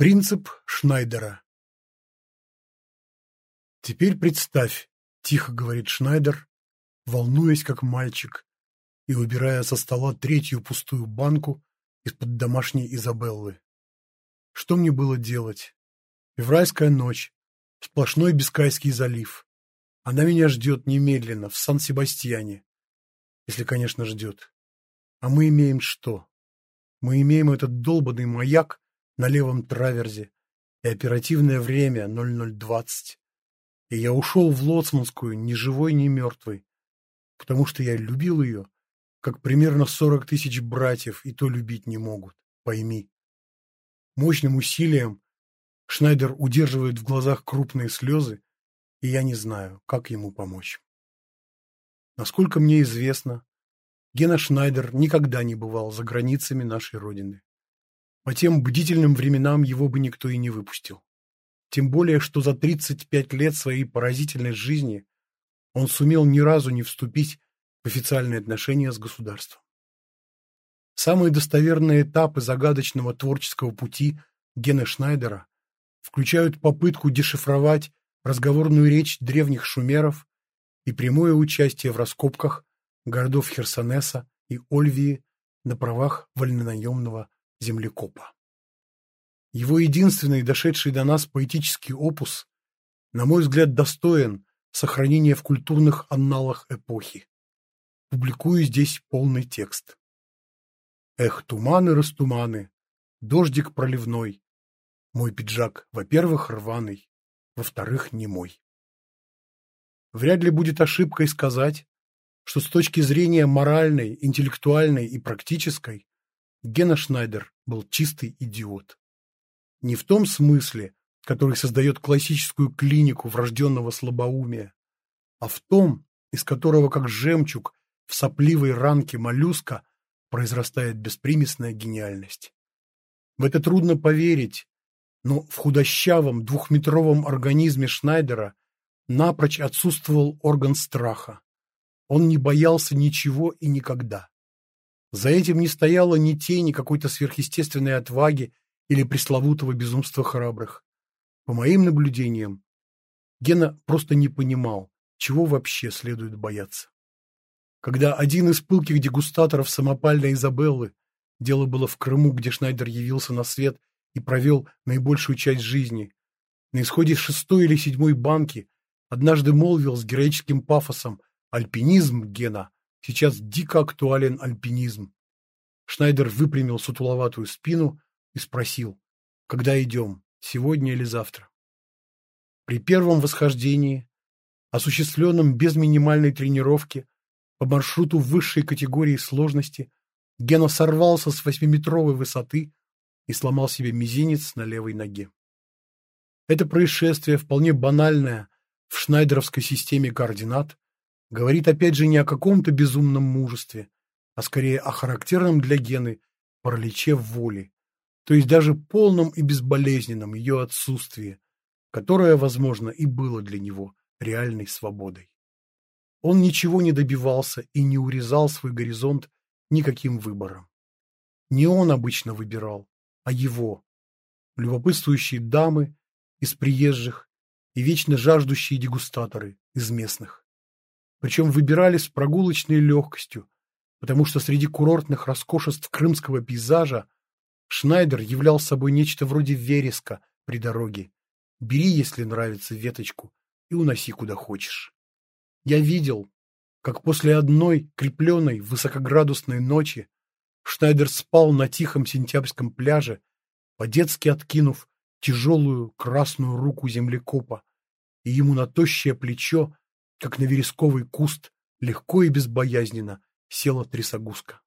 Принцип Шнайдера «Теперь представь», — тихо говорит Шнайдер, волнуясь как мальчик и убирая со стола третью пустую банку из-под домашней Изабеллы. Что мне было делать? Февральская ночь, сплошной Бискайский залив. Она меня ждет немедленно, в Сан-Себастьяне. Если, конечно, ждет. А мы имеем что? Мы имеем этот долбанный маяк на левом траверзе и оперативное время 0020. И я ушел в Лоцманскую ни живой, ни мертвый, потому что я любил ее, как примерно сорок тысяч братьев, и то любить не могут, пойми. Мощным усилием Шнайдер удерживает в глазах крупные слезы, и я не знаю, как ему помочь. Насколько мне известно, Гена Шнайдер никогда не бывал за границами нашей Родины. По тем бдительным временам его бы никто и не выпустил. Тем более, что за 35 лет своей поразительной жизни он сумел ни разу не вступить в официальные отношения с государством. Самые достоверные этапы загадочного творческого пути Гена Шнайдера включают попытку дешифровать разговорную речь древних шумеров и прямое участие в раскопках городов Херсонеса и Ольвии на правах вольнонаемного землекопа. Его единственный дошедший до нас поэтический опус, на мой взгляд, достоин сохранения в культурных анналах эпохи. Публикую здесь полный текст. Эх, туманы, растуманы, дождик проливной. Мой пиджак, во-первых, рваный, во-вторых, не мой. Вряд ли будет ошибкой сказать, что с точки зрения моральной, интеллектуальной и практической Гена Шнайдер был чистый идиот. Не в том смысле, который создает классическую клинику врожденного слабоумия, а в том, из которого, как жемчуг в сопливой ранке моллюска, произрастает беспримесная гениальность. В это трудно поверить, но в худощавом двухметровом организме Шнайдера напрочь отсутствовал орган страха. Он не боялся ничего и никогда. За этим не стояло ни тени какой-то сверхъестественной отваги или пресловутого безумства храбрых. По моим наблюдениям, Гена просто не понимал, чего вообще следует бояться. Когда один из пылких дегустаторов самопальной Изабеллы, дело было в Крыму, где Шнайдер явился на свет и провел наибольшую часть жизни, на исходе шестой или седьмой банки однажды молвил с героическим пафосом «Альпинизм, Гена, сейчас дико актуален альпинизм». Шнайдер выпрямил сутуловатую спину и спросил «Когда идем, сегодня или завтра?» При первом восхождении, осуществленном без минимальной тренировки, по маршруту высшей категории сложности Гена сорвался с восьмиметровой высоты и сломал себе мизинец на левой ноге. Это происшествие, вполне банальное в шнайдеровской системе координат, говорит опять же не о каком-то безумном мужестве, а скорее о характерном для Гены параличе воли, то есть даже полном и безболезненном ее отсутствии, которое, возможно, и было для него реальной свободой. Он ничего не добивался и не урезал свой горизонт никаким выбором. Не он обычно выбирал, а его. Любопытствующие дамы из приезжих и вечно жаждущие дегустаторы из местных. Причем выбирали с прогулочной легкостью, потому что среди курортных роскошеств крымского пейзажа Шнайдер являл собой нечто вроде вереска при дороге. Бери, если нравится, веточку и уноси куда хочешь. Я видел, как после одной крепленной высокоградусной ночи Шнайдер спал на тихом сентябрьском пляже, по-детски откинув тяжелую красную руку землекопа, и ему на тощее плечо, как на вересковый куст, легко и безбоязненно села трясогузка.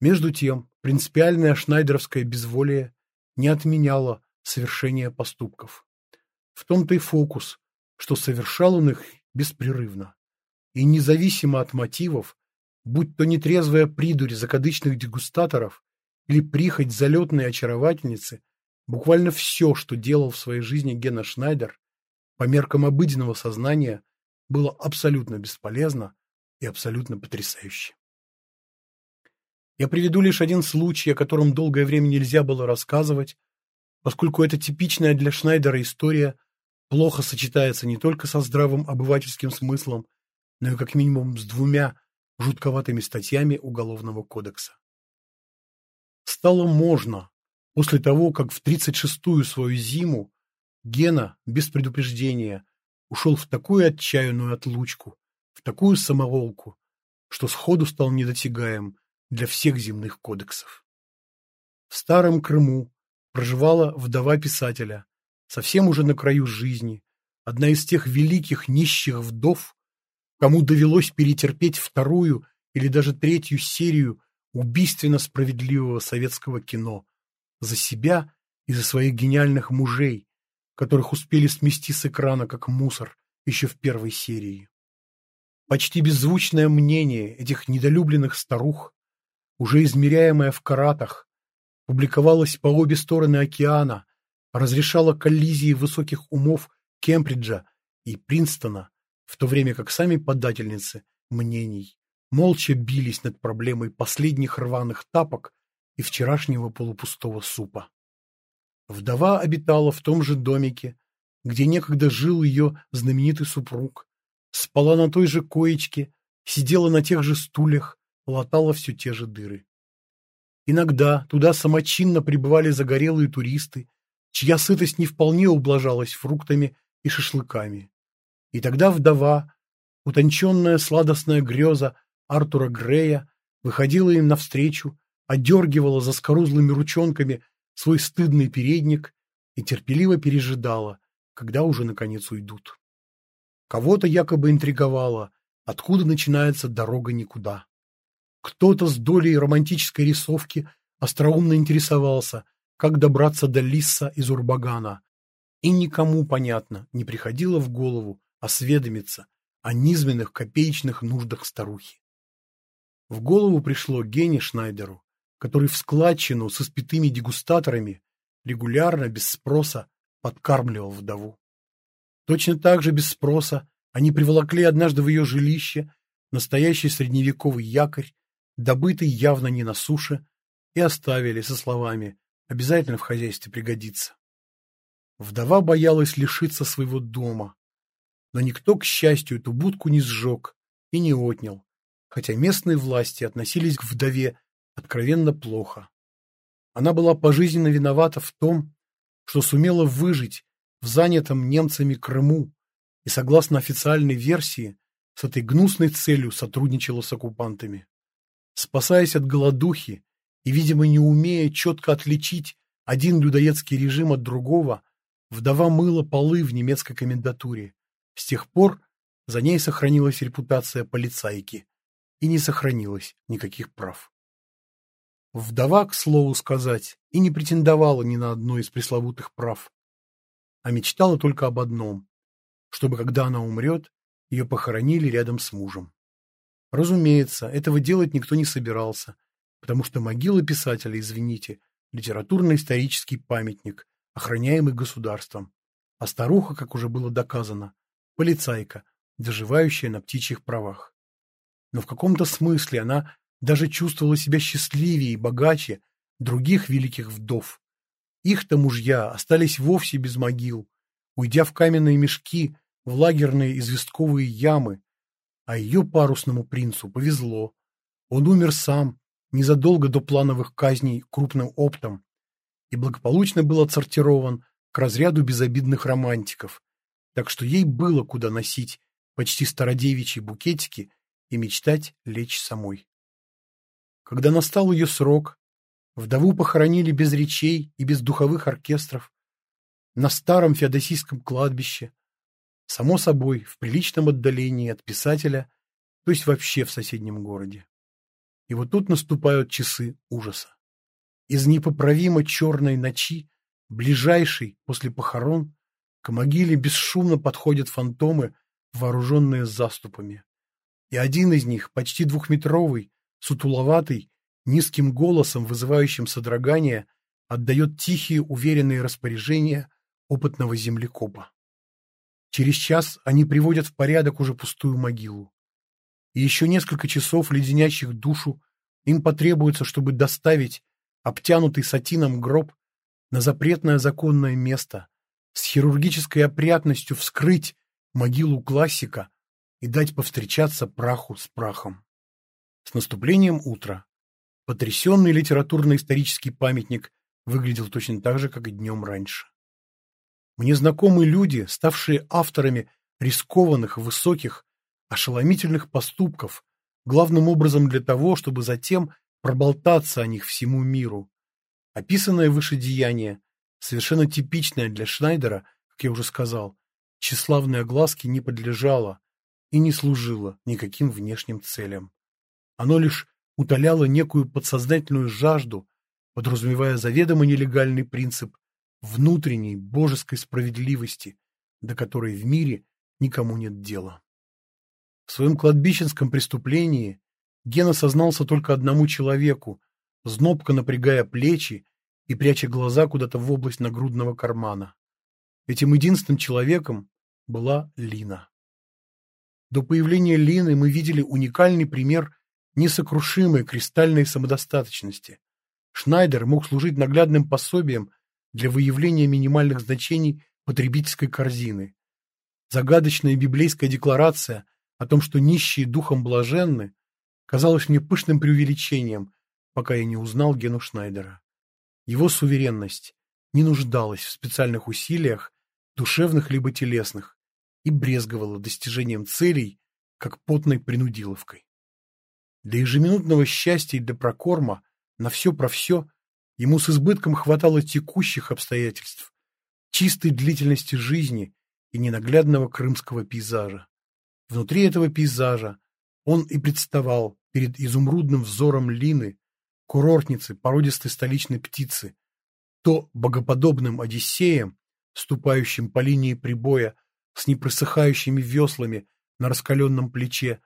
Между тем, принципиальное шнайдеровское безволие не отменяло совершения поступков. В том-то и фокус, что совершал он их беспрерывно. И независимо от мотивов, будь то нетрезвая придурь закадычных дегустаторов или прихоть залетной очаровательницы, буквально все, что делал в своей жизни Гена Шнайдер, по меркам обыденного сознания, было абсолютно бесполезно и абсолютно потрясающе. Я приведу лишь один случай, о котором долгое время нельзя было рассказывать, поскольку эта типичная для Шнайдера история плохо сочетается не только со здравым обывательским смыслом, но и как минимум с двумя жутковатыми статьями Уголовного кодекса. Стало можно после того, как в 36-ю свою зиму Гена без предупреждения ушел в такую отчаянную отлучку, в такую самоволку, что сходу стал недосягаем для всех земных кодексов. В Старом Крыму проживала вдова писателя, совсем уже на краю жизни, одна из тех великих нищих вдов, кому довелось перетерпеть вторую или даже третью серию убийственно справедливого советского кино за себя и за своих гениальных мужей, которых успели смести с экрана как мусор еще в первой серии. Почти беззвучное мнение этих недолюбленных старух, уже измеряемое в каратах, публиковалось по обе стороны океана, разрешало коллизии высоких умов Кембриджа и Принстона, в то время как сами подательницы мнений молча бились над проблемой последних рваных тапок и вчерашнего полупустого супа. Вдова обитала в том же домике, где некогда жил ее знаменитый супруг, спала на той же коечке, сидела на тех же стульях, латала все те же дыры. Иногда туда самочинно прибывали загорелые туристы, чья сытость не вполне ублажалась фруктами и шашлыками. И тогда вдова, утонченная сладостная греза Артура Грея, выходила им навстречу, одергивала за скорузлыми ручонками свой стыдный передник и терпеливо пережидала, когда уже наконец уйдут. Кого-то якобы интриговала, откуда начинается дорога никуда. Кто-то с долей романтической рисовки остроумно интересовался, как добраться до Лисса из Урбагана. И никому, понятно, не приходило в голову осведомиться о низменных копеечных нуждах старухи. В голову пришло Гене Шнайдеру, который в складчину со спитыми дегустаторами регулярно, без спроса, подкармливал вдову. Точно так же без спроса они приволокли однажды в ее жилище настоящий средневековый якорь, добытый явно не на суше, и оставили со словами «обязательно в хозяйстве пригодится». Вдова боялась лишиться своего дома, но никто, к счастью, эту будку не сжег и не отнял, хотя местные власти относились к вдове откровенно плохо. Она была пожизненно виновата в том, что сумела выжить в занятом немцами Крыму и, согласно официальной версии, с этой гнусной целью сотрудничала с оккупантами. Спасаясь от голодухи и, видимо, не умея четко отличить один людоедский режим от другого, вдова мыла полы в немецкой комендатуре. С тех пор за ней сохранилась репутация полицайки и не сохранилось никаких прав. Вдова, к слову сказать, и не претендовала ни на одно из пресловутых прав, а мечтала только об одном, чтобы, когда она умрет, ее похоронили рядом с мужем. Разумеется, этого делать никто не собирался, потому что могила писателя, извините, литературно-исторический памятник, охраняемый государством, а старуха, как уже было доказано, полицайка, доживающая на птичьих правах. Но в каком-то смысле она даже чувствовала себя счастливее и богаче других великих вдов. Их-то мужья остались вовсе без могил, уйдя в каменные мешки, в лагерные известковые ямы, а ее парусному принцу повезло. Он умер сам, незадолго до плановых казней крупным оптом, и благополучно был отсортирован к разряду безобидных романтиков, так что ей было куда носить почти стародевичьи букетики и мечтать лечь самой. Когда настал ее срок, вдову похоронили без речей и без духовых оркестров на старом феодосийском кладбище, Само собой, в приличном отдалении от писателя, то есть вообще в соседнем городе. И вот тут наступают часы ужаса. Из непоправимо черной ночи, ближайшей после похорон, к могиле бесшумно подходят фантомы, вооруженные заступами. И один из них, почти двухметровый, сутуловатый, низким голосом, вызывающим содрогание, отдает тихие, уверенные распоряжения опытного землекопа. Через час они приводят в порядок уже пустую могилу. И еще несколько часов, леденящих душу, им потребуется, чтобы доставить обтянутый сатином гроб на запретное законное место, с хирургической опрятностью вскрыть могилу классика и дать повстречаться праху с прахом. С наступлением утра потрясенный литературно-исторический памятник выглядел точно так же, как и днем раньше. Мне знакомы люди, ставшие авторами рискованных, высоких, ошеломительных поступков, главным образом для того, чтобы затем проболтаться о них всему миру. Описанное выше деяние, совершенно типичное для Шнайдера, как я уже сказал, тщеславной огласке не подлежало и не служило никаким внешним целям. Оно лишь утоляло некую подсознательную жажду, подразумевая заведомо нелегальный принцип внутренней божеской справедливости, до которой в мире никому нет дела. В своем кладбищенском преступлении Гена сознался только одному человеку, знобко напрягая плечи и пряча глаза куда-то в область нагрудного кармана. Этим единственным человеком была Лина. До появления Лины мы видели уникальный пример несокрушимой кристальной самодостаточности. Шнайдер мог служить наглядным пособием для выявления минимальных значений потребительской корзины. Загадочная библейская декларация о том, что нищие духом блаженны, казалась мне пышным преувеличением, пока я не узнал Гену Шнайдера. Его суверенность не нуждалась в специальных усилиях, душевных либо телесных, и брезговала достижением целей, как потной принудиловкой. Для ежеминутного счастья и для прокорма, на все про все, ему с избытком хватало текущих обстоятельств, чистой длительности жизни и ненаглядного крымского пейзажа. Внутри этого пейзажа он и представал перед изумрудным взором Лины, курортницы, породистой столичной птицы, то богоподобным Одиссеем, ступающим по линии прибоя с непросыхающими веслами на раскаленном плече,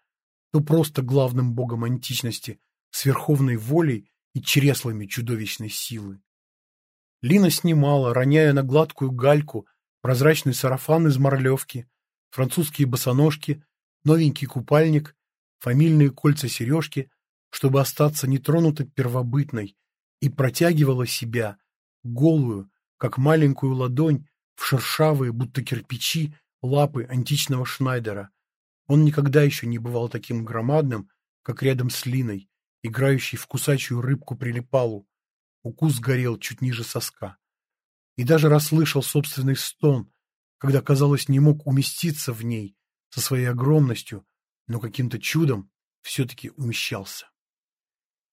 то просто главным богом античности, с верховной волей и чреслами чудовищной силы. Лина снимала, роняя на гладкую гальку, прозрачный сарафан из морлевки, французские босоножки, новенький купальник, фамильные кольца-сережки, чтобы остаться нетронутой первобытной, и протягивала себя, голую, как маленькую ладонь, в шершавые, будто кирпичи, лапы античного Шнайдера. Он никогда еще не бывал таким громадным, как рядом с Линой, играющей в кусачую рыбку прилипалу. Укус горел чуть ниже соска. И даже расслышал собственный стон, когда, казалось, не мог уместиться в ней со своей огромностью, но каким-то чудом все-таки умещался.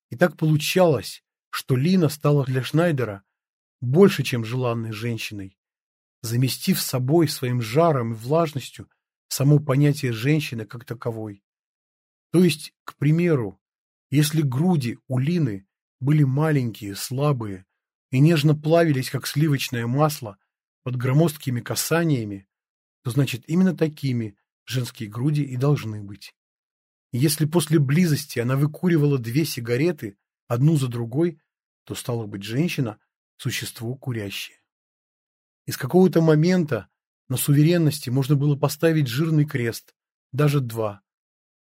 И так получалось, что Лина стала для Шнайдера больше, чем желанной женщиной, заместив собой своим жаром и влажностью само понятие женщины как таковой. То есть, к примеру, если груди у Лины были маленькие, слабые и нежно плавились, как сливочное масло, под громоздкими касаниями, то значит именно такими женские груди и должны быть. Если после близости она выкуривала две сигареты, одну за другой, то стала быть женщина – существо курящее. Из какого-то момента на суверенности можно было поставить жирный крест, даже два.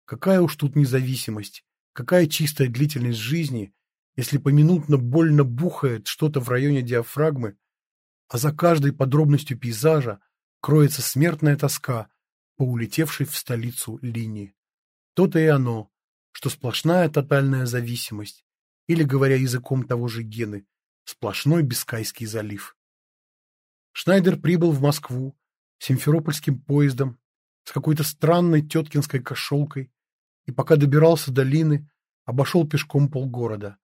Какая уж тут независимость, какая чистая длительность жизни, если поминутно больно бухает что-то в районе диафрагмы, а за каждой подробностью пейзажа кроется смертная тоска по улетевшей в столицу линии. То-то и оно, что сплошная тотальная зависимость, или, говоря языком того же Гены, сплошной Бискайский залив. Шнайдер прибыл в Москву симферопольским поездом с какой-то странной теткинской кошелкой и пока добирался до Лины, обошел пешком полгорода,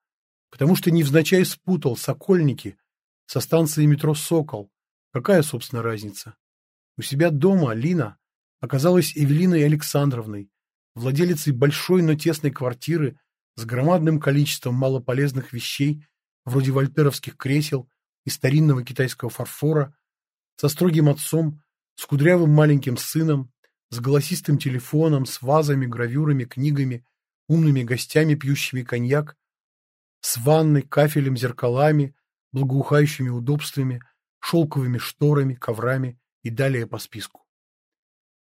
потому что невзначай спутал Сокольники со станции метро «Сокол». Какая, собственно, разница? У себя дома Лина оказалась Эвелиной Александровной, владелицей большой, но тесной квартиры с громадным количеством малополезных вещей, вроде вольтеровских кресел и старинного китайского фарфора, со строгим отцом, с кудрявым маленьким сыном, с голосистым телефоном, с вазами, гравюрами, книгами, умными гостями, пьющими коньяк, с ванной, кафелем, зеркалами, благоухающими удобствами, шелковыми шторами, коврами и далее по списку.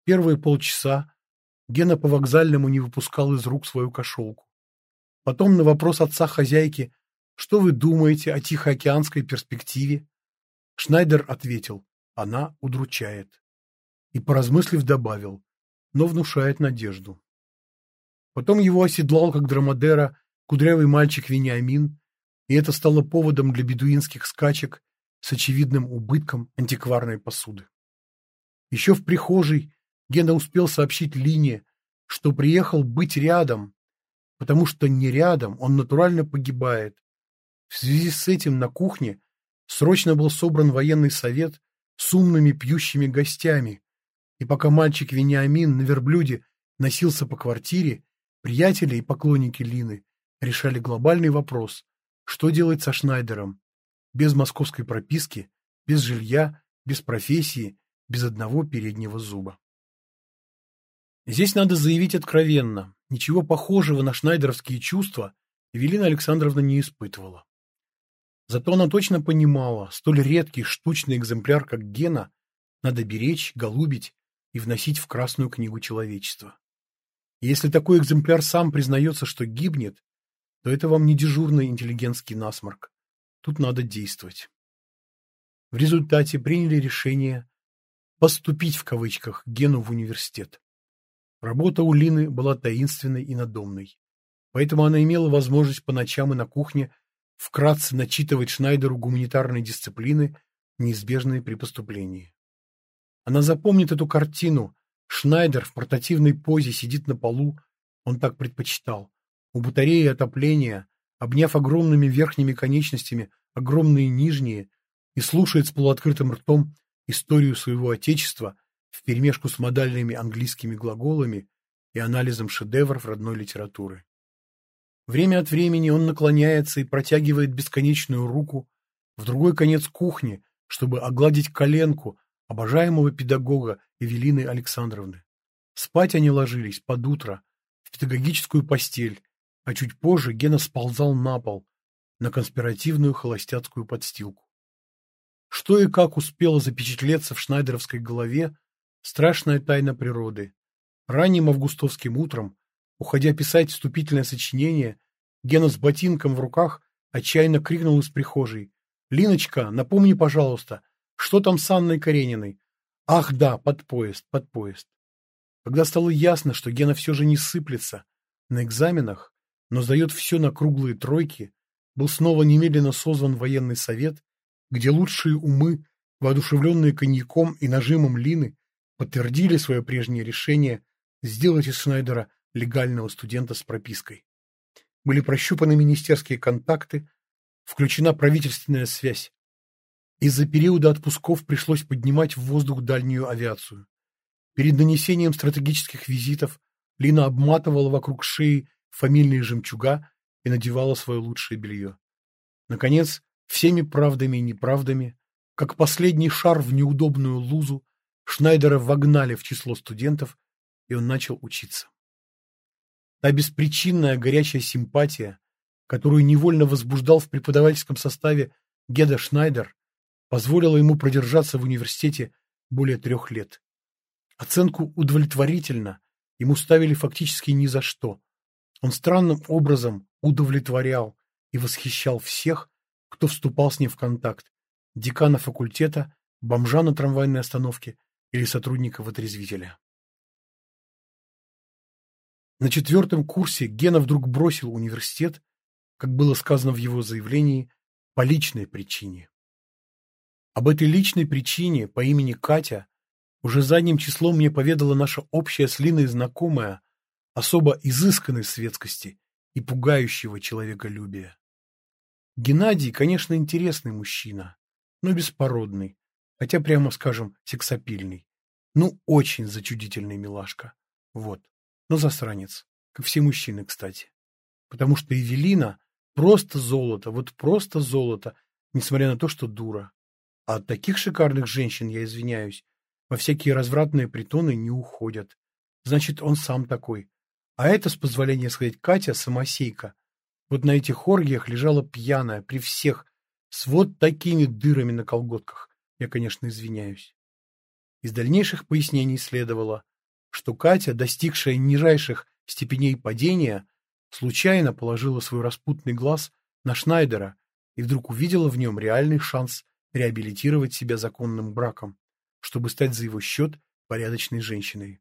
Первые полчаса Гена по вокзальному не выпускал из рук свою кошелку. Потом на вопрос отца хозяйки «Что вы думаете о Тихоокеанской перспективе?» Шнайдер ответил, она удручает. И, поразмыслив, добавил, но внушает надежду. Потом его оседлал, как драмадера, кудрявый мальчик Вениамин, и это стало поводом для бедуинских скачек с очевидным убытком антикварной посуды. Еще в прихожей Гена успел сообщить Лине, что приехал быть рядом, потому что не рядом он натурально погибает. В связи с этим на кухне срочно был собран военный совет с умными пьющими гостями, и пока мальчик Вениамин на верблюде носился по квартире, приятели и поклонники Лины решали глобальный вопрос, что делать со Шнайдером, без московской прописки, без жилья, без профессии, без одного переднего зуба. Здесь надо заявить откровенно, ничего похожего на шнайдеровские чувства Эвелина Александровна не испытывала. Зато она точно понимала, столь редкий штучный экземпляр, как Гена, надо беречь, голубить и вносить в Красную книгу человечества. Если такой экземпляр сам признается, что гибнет, то это вам не дежурный интеллигентский насморк. Тут надо действовать. В результате приняли решение «поступить» в кавычках Гену в университет. Работа у Лины была таинственной и надомной. Поэтому она имела возможность по ночам и на кухне вкратце начитывать Шнайдеру гуманитарные дисциплины, неизбежные при поступлении. Она запомнит эту картину. Шнайдер в портативной позе сидит на полу, он так предпочитал, у батареи отопления, обняв огромными верхними конечностями огромные нижние, и слушает с полуоткрытым ртом историю своего отечества вперемешку с модальными английскими глаголами и анализом шедевров родной литературы. Время от времени он наклоняется и протягивает бесконечную руку в другой конец кухни, чтобы огладить коленку обожаемого педагога Эвелины Александровны. Спать они ложились под утро в педагогическую постель, а чуть позже Гена сползал на пол, на конспиративную холостяцкую подстилку. Что и как успело запечатлеться в шнайдеровской голове, страшная тайна природы. Ранним августовским утром, уходя писать вступительное сочинение, Гена с ботинком в руках отчаянно крикнул из прихожей. «Линочка, напомни, пожалуйста, что там с Анной Карениной?» «Ах да, под поезд, под поезд». Когда стало ясно, что Гена все же не сыплется на экзаменах, но сдает все на круглые тройки, был снова немедленно созван военный совет, где лучшие умы, воодушевленные коньяком и нажимом Лины, подтвердили свое прежнее решение сделать из Шнайдера легального студента с пропиской. Были прощупаны министерские контакты, включена правительственная связь. Из-за периода отпусков пришлось поднимать в воздух дальнюю авиацию. Перед нанесением стратегических визитов Лина обматывала вокруг шеи фамильные жемчуга и надевала свое лучшее белье. Наконец, всеми правдами и неправдами, как последний шар в неудобную лузу, Шнайдера вогнали в число студентов, и он начал учиться. Та беспричинная горячая симпатия, которую невольно возбуждал в преподавательском составе Геда Шнайдер, позволила ему продержаться в университете более трех лет. Оценку удовлетворительно ему ставили фактически ни за что, он странным образом удовлетворял и восхищал всех, кто вступал с ним в контакт, декана факультета, бомжа на трамвайной остановке или сотрудника вытрезвителя. На четвертом курсе Гена вдруг бросил университет, как было сказано в его заявлении, по личной причине. Об этой личной причине по имени Катя уже задним числом мне поведала наша общая с Линой знакомая, особо изысканной светскости и пугающего человеколюбия. Геннадий, конечно, интересный мужчина, но беспородный, хотя, прямо скажем, сексапильный. Ну, очень зачудительный милашка. Вот. Но засранец. Как все мужчины, кстати. Потому что Эвелина просто золото, вот просто золото, несмотря на то, что дура. А от таких шикарных женщин, я извиняюсь, во всякие развратные притоны не уходят. Значит, он сам такой, а это, с позволения сказать, Катя самосейка. Вот на этих оргиях лежала пьяная, при всех, с вот такими дырами на колготках. Я, конечно, извиняюсь. Из дальнейших пояснений следовало, что Катя, достигшая нижайших степеней падения, случайно положила свой распутный глаз на Шнайдера и вдруг увидела в нем реальный шанс реабилитировать себя законным браком, чтобы стать за его счет порядочной женщиной.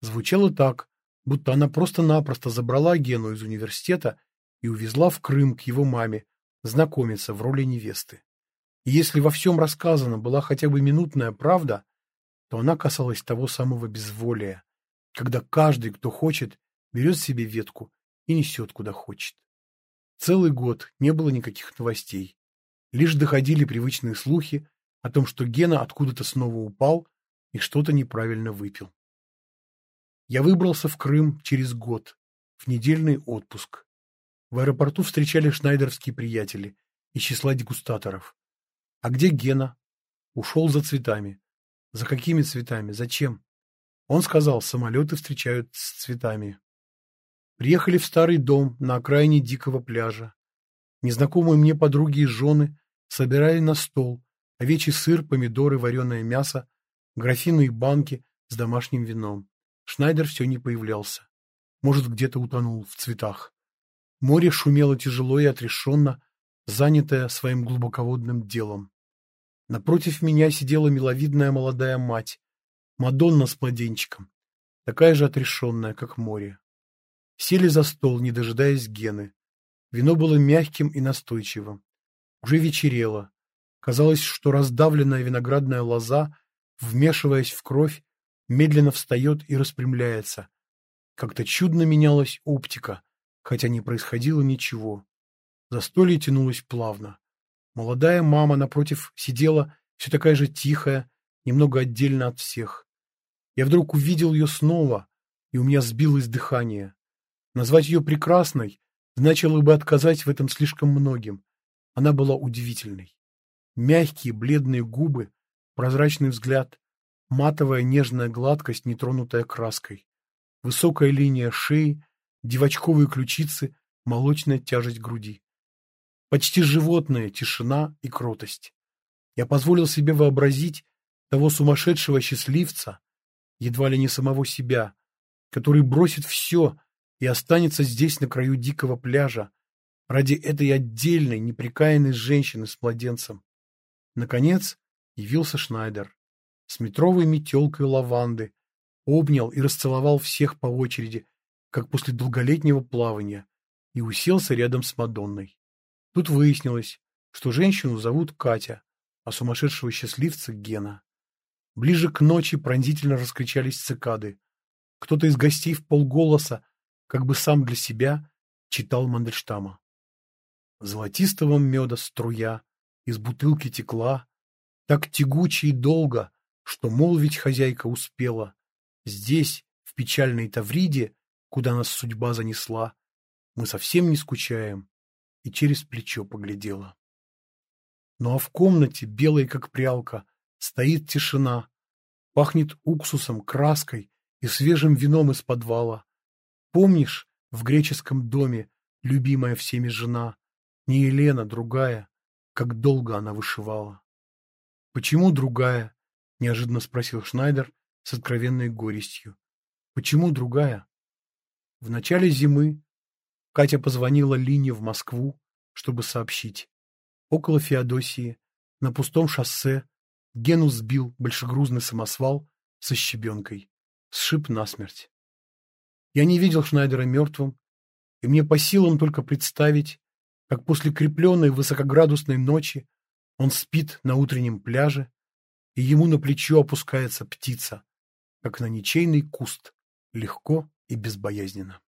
Звучало так, будто она просто-напросто забрала Гену из университета и увезла в Крым к его маме знакомиться в роли невесты. И если во всем рассказано была хотя бы минутная правда, то она касалась того самого безволия, когда каждый, кто хочет, берет себе ветку и несет куда хочет. Целый год не было никаких новостей. Лишь доходили привычные слухи о том, что Гена откуда-то снова упал и что-то неправильно выпил. Я выбрался в Крым через год, в недельный отпуск. В аэропорту встречали шнайдеровские приятели из числа дегустаторов. А где Гена? Ушел за цветами. За какими цветами? Зачем? Он сказал, самолеты встречают с цветами. Приехали в старый дом на окраине дикого пляжа. Незнакомые мне подруги и жены собирали на стол овечий сыр, помидоры, вареное мясо, графины и банки с домашним вином. Шнайдер все не появлялся. Может, где-то утонул в цветах. Море шумело тяжело и отрешенно, занятое своим глубоководным делом. Напротив меня сидела миловидная молодая мать, Мадонна с младенчиком, такая же отрешенная, как море. Сели за стол, не дожидаясь Гены. Вино было мягким и настойчивым. Уже вечерело. Казалось, что раздавленная виноградная лоза, вмешиваясь в кровь, медленно встает и распрямляется. Как-то чудно менялась оптика, хотя не происходило ничего. Застолье тянулось плавно. Молодая мама напротив сидела, все такая же тихая, немного отдельно от всех. Я вдруг увидел ее снова, и у меня сбилось дыхание. Назвать ее прекрасной значило бы отказать в этом слишком многим. Она была удивительной. Мягкие бледные губы, прозрачный взгляд, матовая нежная гладкость, нетронутая краской, высокая линия шеи, девочковые ключицы, молочная тяжесть груди. Почти животная тишина и кротость. Я позволил себе вообразить того сумасшедшего счастливца, едва ли не самого себя, который бросит все и останется здесь на краю дикого пляжа ради этой отдельной, неприкаянной женщины с младенцем. Наконец явился Шнайдер с метровой метелкой лаванды, обнял и расцеловал всех по очереди, как после долголетнего плавания, и уселся рядом с Мадонной. Тут выяснилось, что женщину зовут Катя, а сумасшедшего счастливца Гена. Ближе к ночи пронзительно раскричались цикады. Кто-то из гостей в полголоса, как бы сам для себя, читал Мандельштама. Золотистого меда струя из бутылки текла, так тягуче и долго, что молвить хозяйка успела. Здесь, в печальной Тавриде, куда нас судьба занесла, мы совсем не скучаем, и через плечо поглядела. Ну а в комнате, белой как прялка, стоит тишина, пахнет уксусом, краской и свежим вином из подвала. Помнишь, в греческом доме любимая всеми жена, не Елена, другая, как долго она вышивала. Почему другая? Неожиданно спросил Шнайдер с откровенной горестью. Почему другая? В начале зимы Катя позвонила Лине в Москву, чтобы сообщить. Около Феодосии, на пустом шоссе, Гену сбил большегрузный самосвал со щебенкой. Сшиб насмерть. Я не видел Шнайдера мертвым, и мне по силам только представить, как после крепленной высокоградусной ночи он спит на утреннем пляже, и ему на плечо опускается птица, как на ничейный куст, легко и безбоязненно.